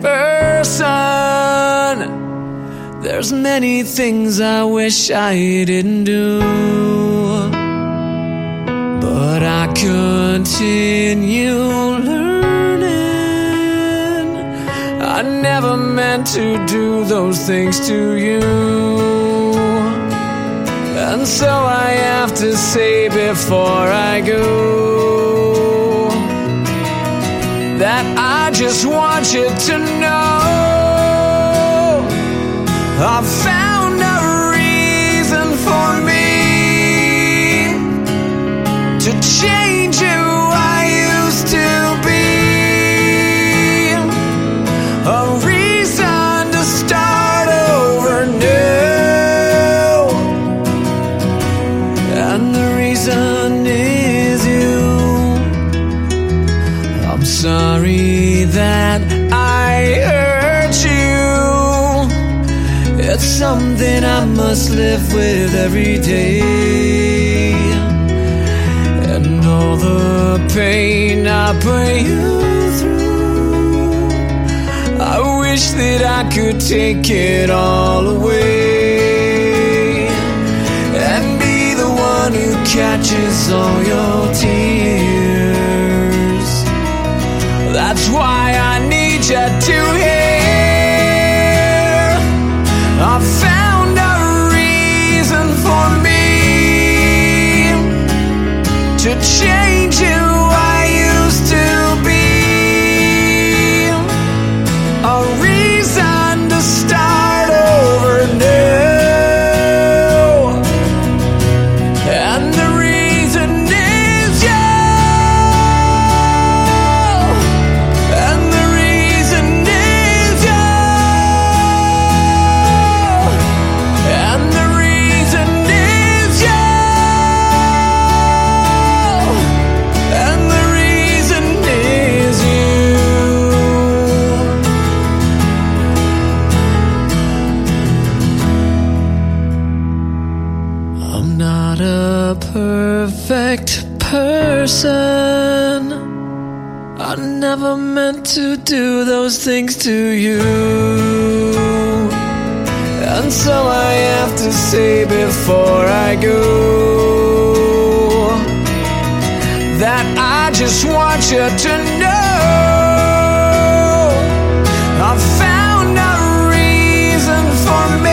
person. There's many things I wish I didn't do, but I continue learning. I never meant to do those things to you. And so I have to say before I go that I just want you to know I found a reason for me to change who I used to be. A reason to start over new. And the reason is It's something I must live with every day. And all the pain I put you through. I wish that I could take it all away and be the one who catches all your tears. That's why I need you to hear. I found not a perfect person. I never meant to do those things to you. And so I have to say before I go that I just want you to know I found a reason for me.